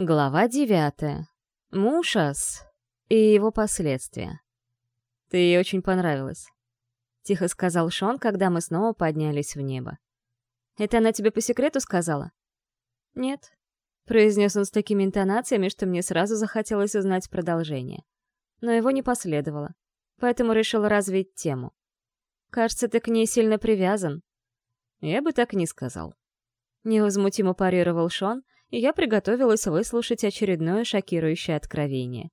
Глава девятая. Мушас и его последствия. «Ты ей очень понравилась», — тихо сказал Шон, когда мы снова поднялись в небо. «Это она тебе по секрету сказала?» «Нет», — произнес он с такими интонациями, что мне сразу захотелось узнать продолжение. Но его не последовало, поэтому решил развить тему. «Кажется, ты к ней сильно привязан». «Я бы так не сказал», — невозмутимо парировал Шон, — и я приготовилась выслушать очередное шокирующее откровение.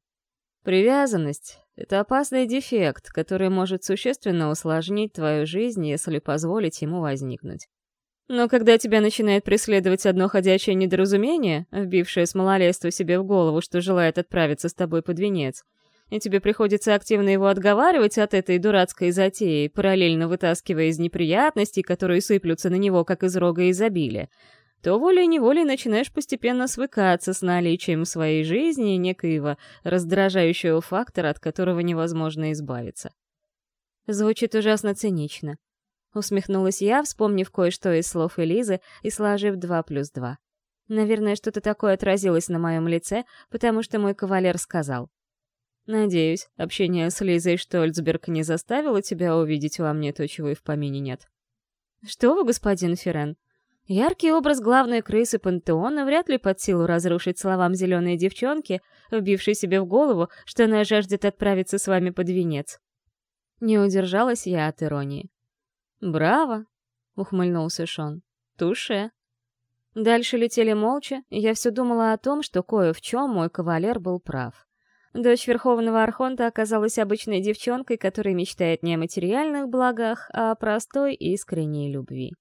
Привязанность — это опасный дефект, который может существенно усложнить твою жизнь, если позволить ему возникнуть. Но когда тебя начинает преследовать одно ходячее недоразумение, вбившее с малолетства себе в голову, что желает отправиться с тобой под венец, и тебе приходится активно его отговаривать от этой дурацкой затеи, параллельно вытаскивая из неприятностей, которые сыплются на него, как из рога изобилия, то волей-неволей начинаешь постепенно свыкаться с наличием в своей жизни некоего раздражающего фактора, от которого невозможно избавиться. Звучит ужасно цинично. Усмехнулась я, вспомнив кое-что из слов Элизы и сложив два плюс два. Наверное, что-то такое отразилось на моем лице, потому что мой кавалер сказал. «Надеюсь, общение с Лизой Штольцберг не заставило тебя увидеть во мне то, чего и в помине нет». «Что вы, господин Ферен?» Яркий образ главной крысы пантеона вряд ли под силу разрушить словам зеленой девчонки, вбившей себе в голову, что она жаждет отправиться с вами под венец. Не удержалась я от иронии. «Браво!» — ухмыльнулся Шон. «Туше!» Дальше летели молча, и я все думала о том, что кое в чем мой кавалер был прав. Дочь Верховного Архонта оказалась обычной девчонкой, которая мечтает не о материальных благах, а о простой искренней любви.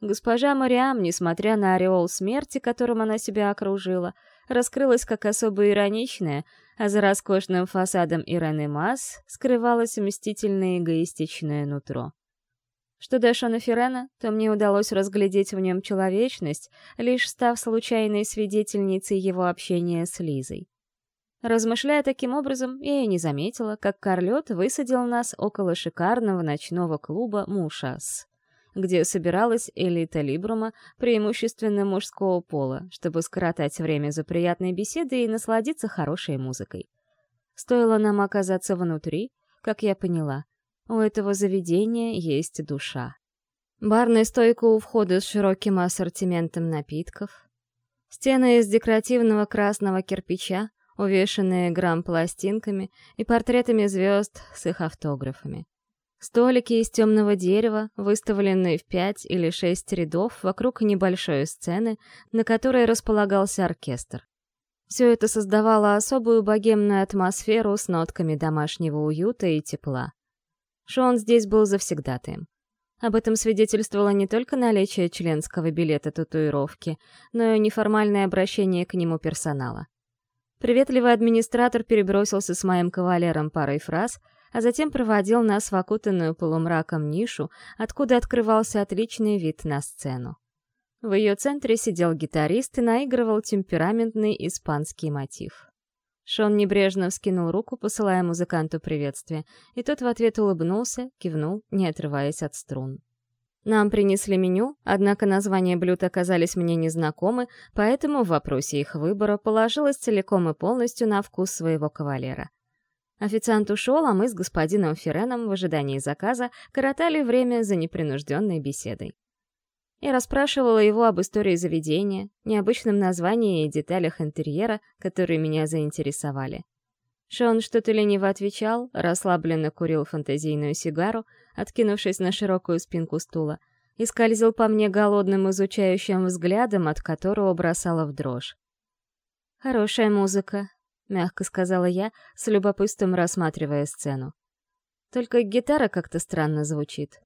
Госпожа Мариам, несмотря на ореол смерти, которым она себя окружила, раскрылась как особо ироничная, а за роскошным фасадом Ирены Масс скрывалось мстительное эгоистичное нутро. Что до Шона Ферена, то мне удалось разглядеть в нем человечность, лишь став случайной свидетельницей его общения с Лизой. Размышляя таким образом, я и не заметила, как Карлет высадил нас около шикарного ночного клуба «Мушас» где собиралась элита Либрума, преимущественно мужского пола, чтобы скоротать время за приятной беседой и насладиться хорошей музыкой. Стоило нам оказаться внутри, как я поняла, у этого заведения есть душа. Барная стойка у входа с широким ассортиментом напитков, стены из декоративного красного кирпича, увешанные грамм-пластинками и портретами звезд с их автографами. Столики из темного дерева, выставленные в пять или шесть рядов вокруг небольшой сцены, на которой располагался оркестр. Все это создавало особую богемную атмосферу с нотками домашнего уюта и тепла. Шон здесь был завсегдатаем. Об этом свидетельствовало не только наличие членского билета татуировки, но и неформальное обращение к нему персонала. Приветливый администратор перебросился с моим кавалером парой фраз — а затем проводил нас в окутанную полумраком нишу, откуда открывался отличный вид на сцену. В ее центре сидел гитарист и наигрывал темпераментный испанский мотив. Шон небрежно вскинул руку, посылая музыканту приветствие, и тот в ответ улыбнулся, кивнул, не отрываясь от струн. Нам принесли меню, однако названия блюд оказались мне незнакомы, поэтому в вопросе их выбора положилась целиком и полностью на вкус своего кавалера. Официант ушел, а мы с господином Ференом в ожидании заказа коротали время за непринужденной беседой. Я расспрашивала его об истории заведения, необычном названии и деталях интерьера, которые меня заинтересовали. Шон что-то лениво отвечал, расслабленно курил фантазийную сигару, откинувшись на широкую спинку стула, и скользил по мне голодным изучающим взглядом, от которого бросала в дрожь. «Хорошая музыка», — мягко сказала я, с любопытством рассматривая сцену. «Только гитара как-то странно звучит».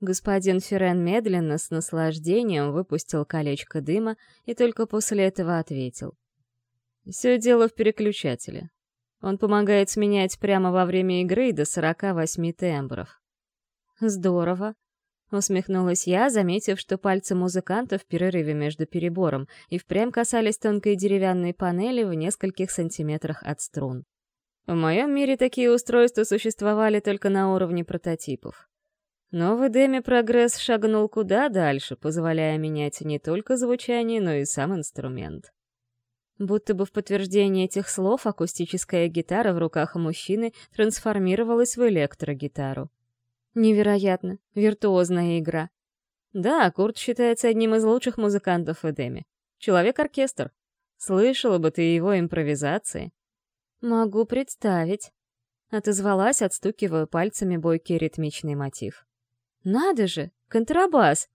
Господин Ферен медленно, с наслаждением выпустил колечко дыма и только после этого ответил. «Все дело в переключателе. Он помогает сменять прямо во время игры до 48 тембров». «Здорово», Усмехнулась я, заметив, что пальцы музыканта в перерыве между перебором и впрямь касались тонкой деревянной панели в нескольких сантиметрах от струн. В моем мире такие устройства существовали только на уровне прототипов. Но в Эдеме прогресс шагнул куда дальше, позволяя менять не только звучание, но и сам инструмент. Будто бы в подтверждение этих слов акустическая гитара в руках мужчины трансформировалась в электрогитару. Невероятно, виртуозная игра. Да, Курт считается одним из лучших музыкантов в Эдеме. Человек-оркестр. Слышала бы ты его импровизации. Могу представить. Отозвалась, отстукивая пальцами бойкий ритмичный мотив. Надо же, контрабас!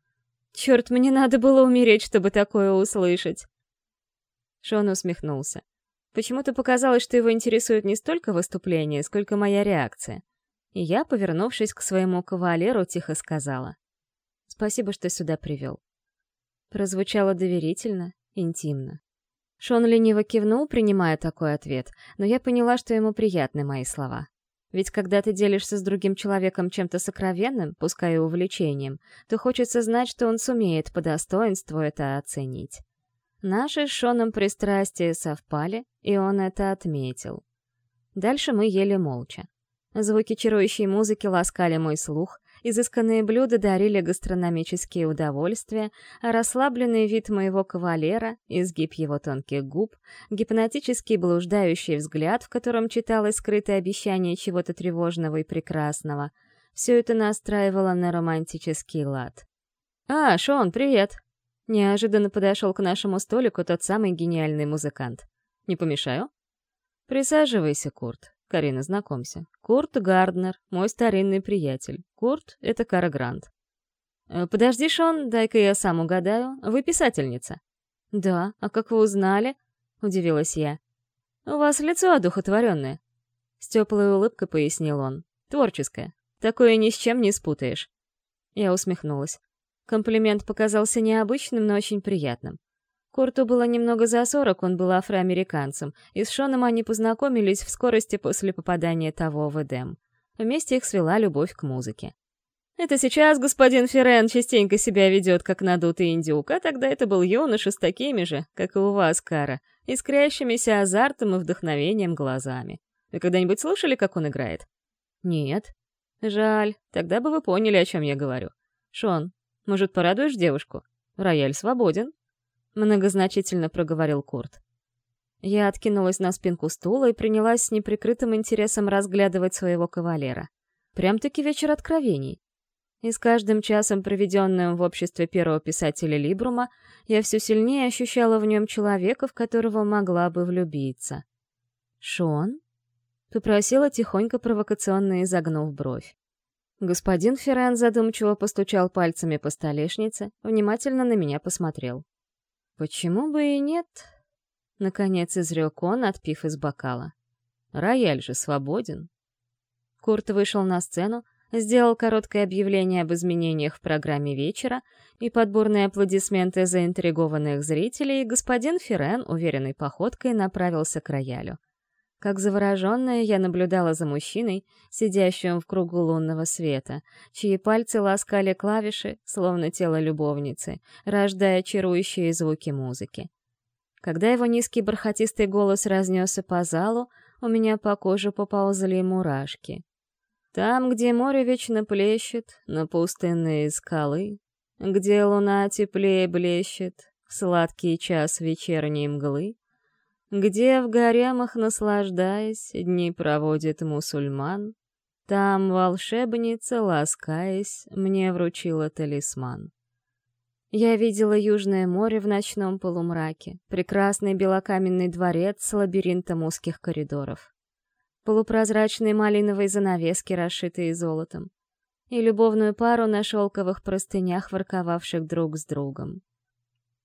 Черт, мне надо было умереть, чтобы такое услышать. Шон усмехнулся. Почему-то показалось, что его интересует не столько выступление, сколько моя реакция. И я, повернувшись к своему кавалеру, тихо сказала. «Спасибо, что сюда привел». Прозвучало доверительно, интимно. Шон лениво кивнул, принимая такой ответ, но я поняла, что ему приятны мои слова. Ведь когда ты делишься с другим человеком чем-то сокровенным, пускай и увлечением, то хочется знать, что он сумеет по достоинству это оценить. Наши с Шоном пристрастия совпали, и он это отметил. Дальше мы ели молча. Звуки чарующей музыки ласкали мой слух, изысканные блюда дарили гастрономические удовольствия, а расслабленный вид моего кавалера, изгиб его тонких губ, гипнотический блуждающий взгляд, в котором читалось скрытое обещание чего-то тревожного и прекрасного — все это настраивало на романтический лад. «А, Шон, привет!» Неожиданно подошел к нашему столику тот самый гениальный музыкант. «Не помешаю?» «Присаживайся, Курт. Карина, знакомься. Курт Гарднер, мой старинный приятель. Курт — это Кара Грант». «Э, «Подожди, Шон, дай-ка я сам угадаю. Вы писательница?» «Да, а как вы узнали?» — удивилась я. «У вас лицо одухотворенное». С теплой улыбкой пояснил он. «Творческое. Такое ни с чем не спутаешь». Я усмехнулась. Комплимент показался необычным, но очень приятным. Курту было немного за сорок, он был афроамериканцем, и с Шоном они познакомились в скорости после попадания того в Эдем. Вместе их свела любовь к музыке. Это сейчас господин Ферен частенько себя ведет, как надутый индюк, а тогда это был юноша с такими же, как и у вас, Кара, искрящимися азартом и вдохновением глазами. Вы когда-нибудь слышали, как он играет? Нет. Жаль, тогда бы вы поняли, о чем я говорю. Шон, может, порадуешь девушку? Рояль свободен. Многозначительно проговорил Курт. Я откинулась на спинку стула и принялась с неприкрытым интересом разглядывать своего кавалера. Прям-таки вечер откровений. И с каждым часом, проведенным в обществе первого писателя Либрума, я все сильнее ощущала в нем человека, в которого могла бы влюбиться. «Шон?» — попросила тихонько провокационно изогнув бровь. Господин Ферран задумчиво постучал пальцами по столешнице, внимательно на меня посмотрел. «Почему бы и нет?» Наконец изрек он, отпив из бокала. «Рояль же свободен». Курт вышел на сцену, сделал короткое объявление об изменениях в программе вечера и подборные аплодисменты заинтригованных зрителей, господин Феррен уверенной походкой направился к роялю. Как завороженная, я наблюдала за мужчиной, сидящим в кругу лунного света, чьи пальцы ласкали клавиши, словно тело любовницы, рождая чарующие звуки музыки. Когда его низкий бархатистый голос разнесся по залу, у меня по коже поползли мурашки. Там, где море вечно плещет, на пустынные скалы, где луна теплее блещет, в сладкий час вечерней мглы, где в гаремах, наслаждаясь, дни проводит мусульман, там волшебница, ласкаясь, мне вручила талисман. Я видела Южное море в ночном полумраке, прекрасный белокаменный дворец с лабиринтом узких коридоров, полупрозрачные малиновые занавески, расшитые золотом, и любовную пару на шелковых простынях, ворковавших друг с другом.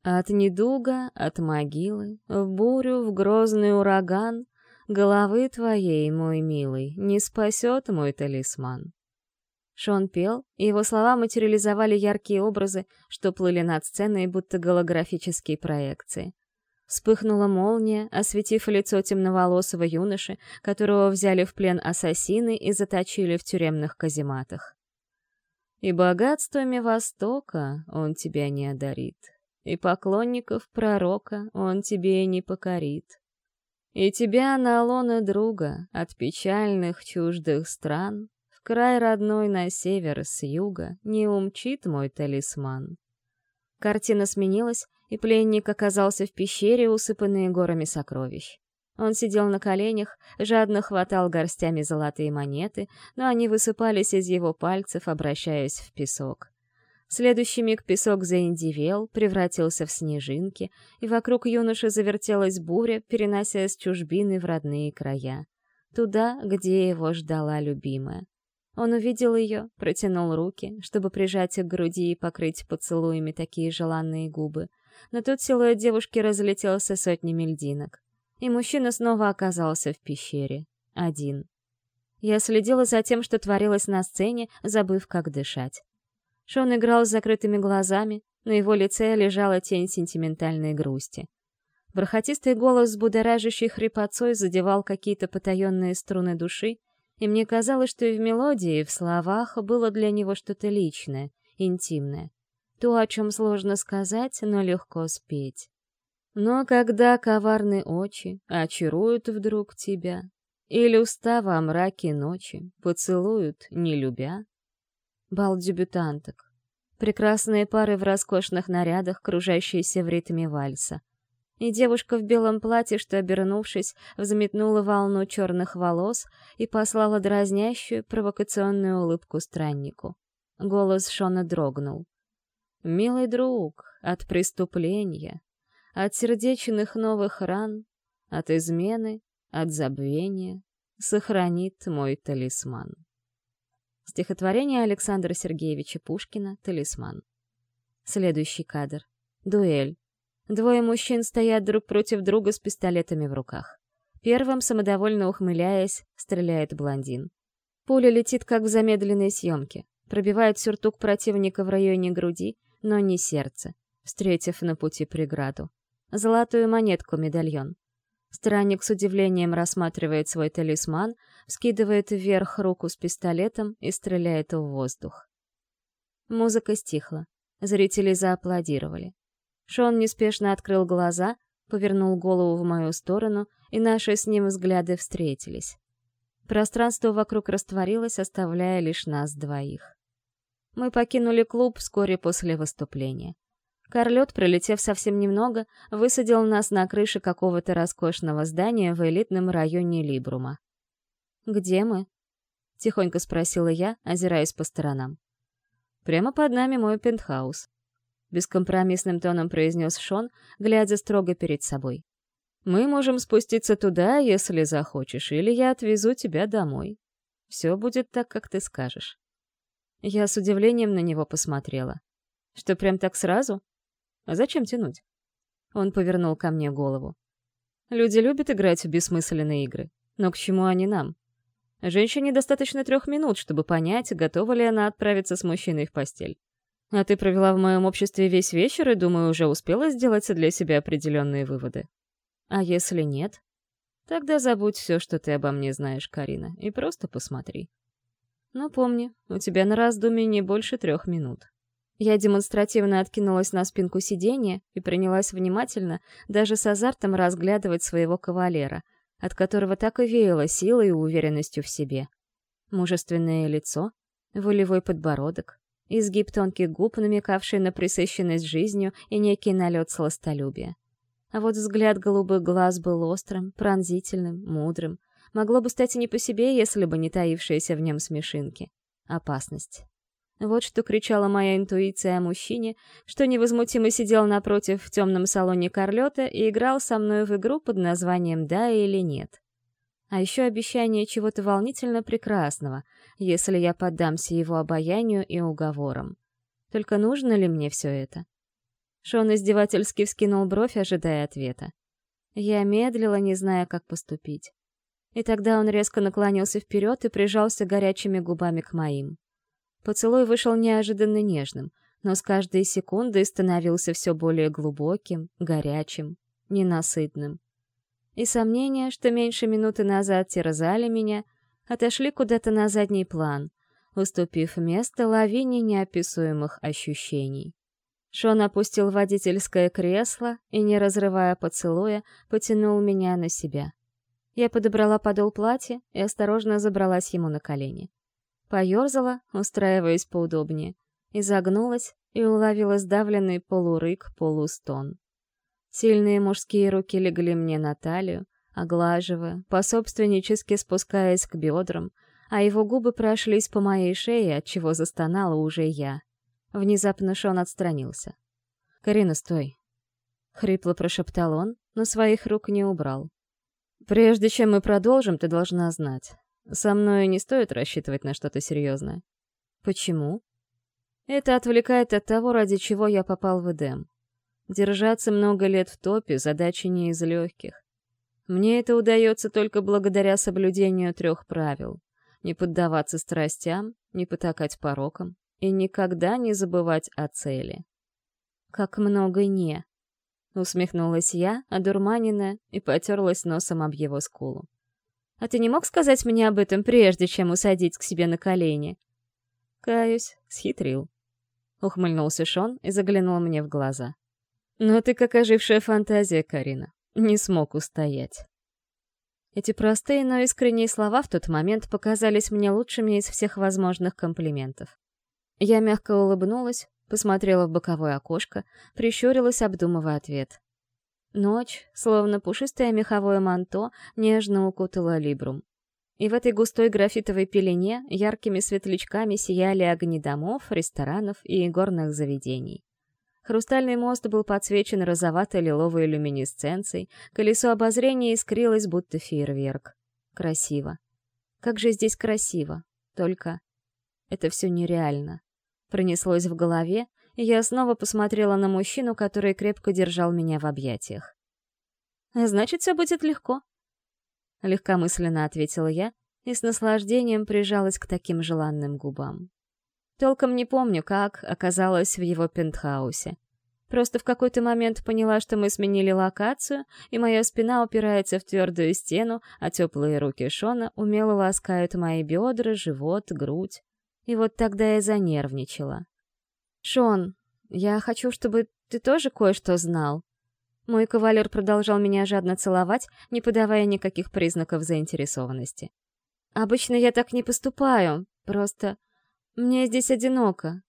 От недуга, от могилы, в бурю, в грозный ураган, Головы твоей, мой милый, не спасет мой талисман. Шон пел, и его слова материализовали яркие образы, что плыли над сценой, будто голографические проекции. Вспыхнула молния, осветив лицо темноволосого юноши, которого взяли в плен ассасины и заточили в тюремных казематах. «И богатствами Востока он тебя не одарит», и поклонников пророка он тебе не покорит. И тебя на лоно друга от печальных чуждых стран в край родной на север с юга не умчит мой талисман. Картина сменилась, и пленник оказался в пещере, усыпанной горами сокровищ. Он сидел на коленях, жадно хватал горстями золотые монеты, но они высыпались из его пальцев, обращаясь в песок. В следующий миг песок заиндивел, превратился в снежинки, и вокруг юноши завертелась буря, перенося с чужбины в родные края. Туда, где его ждала любимая. Он увидел ее, протянул руки, чтобы прижать к груди и покрыть поцелуями такие желанные губы. Но тут силуэт девушки разлетелся сотнями льдинок. И мужчина снова оказался в пещере. Один. Я следила за тем, что творилось на сцене, забыв, как дышать. Шон играл с закрытыми глазами, на его лице лежала тень сентиментальной грусти. Бархатистый голос с будоражащей хрипотцой задевал какие-то потаенные струны души, и мне казалось, что и в мелодии, и в словах было для него что-то личное, интимное. То, о чем сложно сказать, но легко спеть. Но когда коварные очи очаруют вдруг тебя, или устава мраки ночи поцелуют, не любя, Бал дебютанток. Прекрасные пары в роскошных нарядах, кружащиеся в ритме вальса. И девушка в белом платье, что, обернувшись, взметнула волну черных волос и послала дразнящую, провокационную улыбку страннику. Голос Шона дрогнул. «Милый друг, от преступления, от сердечных новых ран, от измены, от забвения, сохранит мой талисман». Стихотворение Александра Сергеевича Пушкина «Талисман». Следующий кадр. Дуэль. Двое мужчин стоят друг против друга с пистолетами в руках. Первым, самодовольно ухмыляясь, стреляет блондин. Пуля летит, как в замедленной съемке. Пробивает сюртук противника в районе груди, но не сердце, встретив на пути преграду. Золотую монетку-медальон. Странник с удивлением рассматривает свой талисман, скидывает вверх руку с пистолетом и стреляет в воздух. Музыка стихла. Зрители зааплодировали. Шон неспешно открыл глаза, повернул голову в мою сторону, и наши с ним взгляды встретились. Пространство вокруг растворилось, оставляя лишь нас двоих. Мы покинули клуб вскоре после выступления. Карлет, пролетев совсем немного, высадил нас на крыше какого-то роскошного здания в элитном районе Либрума. «Где мы?» — тихонько спросила я, озираясь по сторонам. «Прямо под нами мой пентхаус», — бескомпромиссным тоном произнес Шон, глядя строго перед собой. «Мы можем спуститься туда, если захочешь, или я отвезу тебя домой. Все будет так, как ты скажешь». Я с удивлением на него посмотрела. «Что, прям так сразу? А зачем тянуть?» Он повернул ко мне голову. «Люди любят играть в бессмысленные игры, но к чему они нам? Женщине достаточно трех минут, чтобы понять, готова ли она отправиться с мужчиной в постель. А ты провела в моем обществе весь вечер и, думаю, уже успела сделать для себя определенные выводы. А если нет? Тогда забудь все, что ты обо мне знаешь, Карина, и просто посмотри. Но помни, у тебя на раздумье не больше трех минут. Я демонстративно откинулась на спинку сиденья и принялась внимательно, даже с азартом разглядывать своего кавалера — от которого так и веяло силой и уверенностью в себе. Мужественное лицо, волевой подбородок, изгиб тонких губ, намекавший на присыщенность жизнью и некий налет сластолюбия. А вот взгляд голубых глаз был острым, пронзительным, мудрым. Могло бы стать и не по себе, если бы не таившиеся в нем смешинки. Опасность. Вот что кричала моя интуиция о мужчине, что невозмутимо сидел напротив в темном салоне Карлета и играл со мной в игру под названием «Да или нет». А еще обещание чего-то волнительно прекрасного, если я поддамся его обаянию и уговорам. Только нужно ли мне все это? Шон издевательски вскинул бровь, ожидая ответа. Я медлила, не зная, как поступить. И тогда он резко наклонился вперед и прижался горячими губами к моим. Поцелуй вышел неожиданно нежным, но с каждой секундой становился все более глубоким, горячим, ненасытным. И сомнения, что меньше минуты назад терзали меня, отошли куда-то на задний план, уступив место лавине неописуемых ощущений. Шон опустил водительское кресло и, не разрывая поцелуя, потянул меня на себя. Я подобрала подол платья и осторожно забралась ему на колени. Поёрзала, устраиваясь поудобнее, изогнулась и уловила сдавленный полурык, полустон. Сильные мужские руки легли мне на талию, оглаживая, пособственнически спускаясь к бедрам, а его губы прошлись по моей шее, отчего застонала уже я. Внезапно Шон отстранился. «Карина, стой!» — хрипло прошептал он, но своих рук не убрал. «Прежде чем мы продолжим, ты должна знать. Со мной не стоит рассчитывать на что-то серьезное». «Почему?» «Это отвлекает от того, ради чего я попал в Эдем. Держаться много лет в топе — задача не из легких. Мне это удается только благодаря соблюдению трех правил. Не поддаваться страстям, не потакать порокам и никогда не забывать о цели. «Как много «не», — усмехнулась я, одурманенная, и потерлась носом об его скулу. «А ты не мог сказать мне об этом, прежде чем усадить к себе на колени?» «Каюсь, схитрил», — ухмыльнулся Шон и заглянул мне в глаза. «Но ты как ожившая фантазия, Карина не смог устоять. Эти простые, но искренние слова в тот момент показались мне лучшими из всех возможных комплиментов. Я мягко улыбнулась, посмотрела в боковое окошко, прищурилась, обдумывая ответ. Ночь, словно пушистое меховое манто, нежно укутала Либрум. И в этой густой графитовой пелене яркими светлячками сияли огни домов, ресторанов и горных заведений. Хрустальный мост был подсвечен розовато-лиловой люминесценцией, колесо обозрения искрилось, будто фейерверк. Красиво. Как же здесь красиво. Только это все нереально. Пронеслось в голове, я снова посмотрела на мужчину, который крепко держал меня в объятиях. «Значит, все будет легко», — легкомысленно ответила я и с наслаждением прижалась к таким желанным губам. Толком не помню, как оказалась в его пентхаусе. Просто в какой-то момент поняла, что мы сменили локацию, и моя спина упирается в твердую стену, а теплые руки Шона умело ласкают мои бедра, живот, грудь. И вот тогда я занервничала. «Шон, я хочу, чтобы ты тоже кое-что знал». Мой кавалер продолжал меня жадно целовать, не подавая никаких признаков заинтересованности. «Обычно я так не поступаю, просто мне здесь одиноко.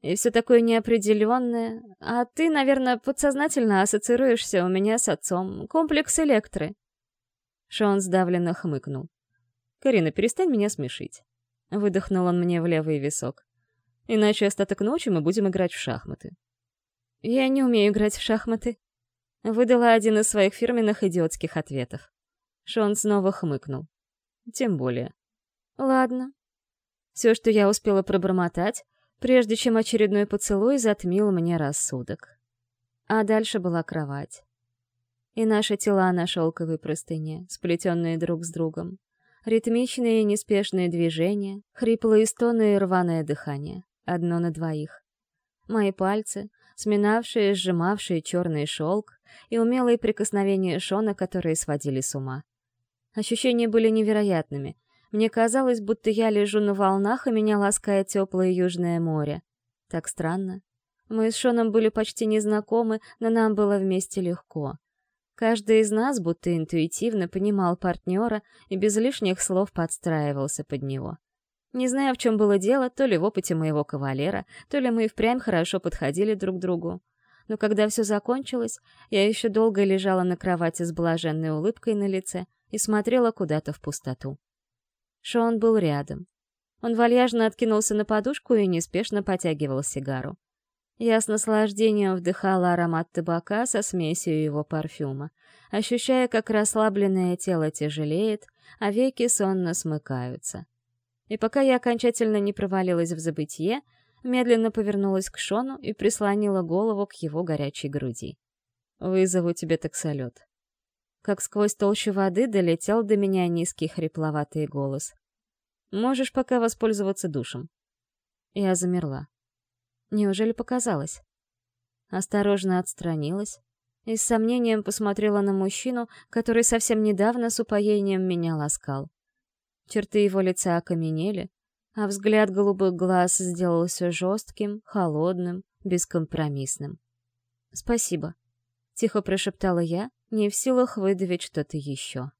И все такое неопределенное. А ты, наверное, подсознательно ассоциируешься у меня с отцом. Комплекс электры. Шон сдавленно хмыкнул. «Карина, перестань меня смешить». Выдохнул он мне в левый висок. «Иначе остаток ночи мы будем играть в шахматы». «Я не умею играть в шахматы», — выдала один из своих фирменных идиотских ответов. Шон снова хмыкнул. «Тем более». «Ладно, все, что я успела пробормотать, прежде чем очередной поцелуй затмил мне рассудок. А дальше была кровать. И наши тела на шелковой простыне, сплетенные друг с другом. Ритмичные и неспешные движения, хриплые стоны и рваное дыхание. Одно на двоих. Мои пальцы, сминавшие, сжимавшие черный шелк, и умелые прикосновения Шона, которые сводили с ума. Ощущения были невероятными, мне казалось, будто я лежу на волнах, и меня ласкает теплое южное море. Так странно. Мы с Шоном были почти незнакомы, но нам было вместе легко. Каждый из нас будто интуитивно понимал партнера и без лишних слов подстраивался под него. Не знаю, в чем было дело, то ли в опыте моего кавалера, то ли мы и впрямь хорошо подходили друг другу. Но когда все закончилось, я еще долго лежала на кровати с блаженной улыбкой на лице и смотрела куда-то в пустоту. Шон был рядом. Он вальяжно откинулся на подушку и неспешно потягивал сигару. Я с наслаждением вдыхала аромат табака со смесью его парфюма, ощущая, как расслабленное тело тяжелеет, а веки сонно смыкаются. И пока я окончательно не провалилась в забытье, медленно повернулась к Шону и прислонила голову к его горячей груди. «Вызову тебе таксолет», как сквозь толщу воды долетел до меня низкий хрипловатый голос. «Можешь пока воспользоваться душем». Я замерла. Неужели показалось? Осторожно отстранилась и с сомнением посмотрела на мужчину, который совсем недавно с упоением меня ласкал. Черты его лица окаменели, а взгляд голубых глаз сделался жестким, холодным, бескомпромиссным. «Спасибо», — тихо прошептала я, не в силах выдавить что-то еще.